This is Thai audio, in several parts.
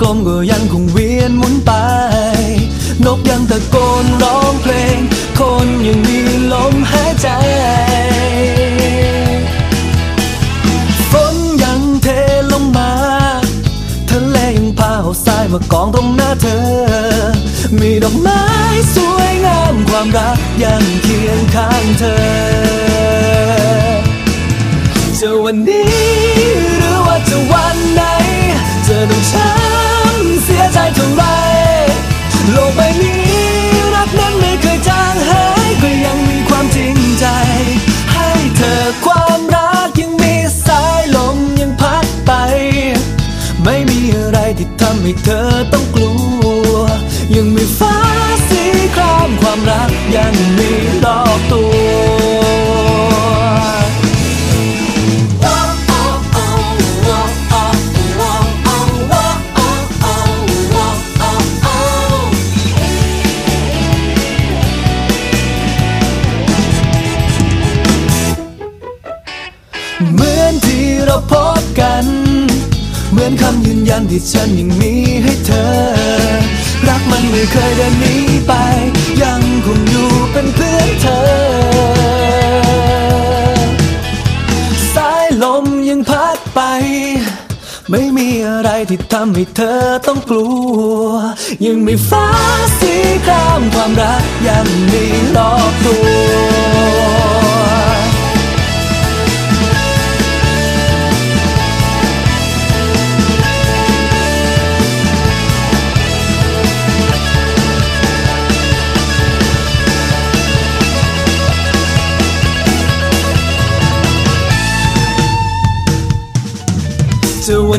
กลมก็ยังคงเวียนหมุนไป นกยังตะโกนร้องเพลง คนยังมีลมหายใจ ฝนยังเทลงมา ทะเลยังพาเอาทรายมากองตรงหน้าเธอ มีดอกไม้สวยงามความรักยังเคียงข้างเธอจะวันนี้ ที่ทำให้เธอต้องกลัว ยังมีฟ้าสีครามความรักยังมีรอบตัว นคำยืนยันที่ฉันยังมีให้เธอ รักมันไม่เคยเดินหนีไป ยังคงอยู่เป็นเพื่อนเธอ สายลมยังพัดไป ไม่มีอะไรที่ทำให้เธอต้องกลัว ยังมีฟ้าสีครามความรักยังมีรอบตัว จะวั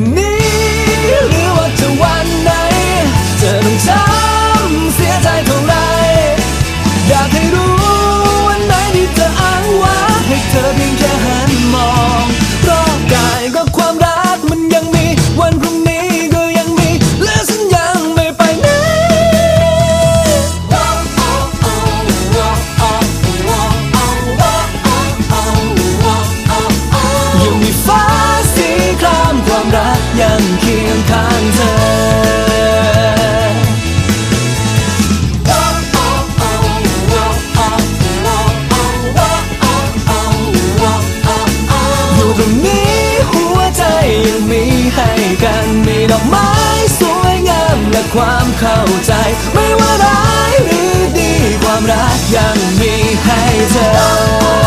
ตรงนี้หัวใจยังมีให้กันมีดอกไม้สวยงามและความเข้าใจ ไม่ว่าร้ายหรือดีความรักยังมีให้เธอ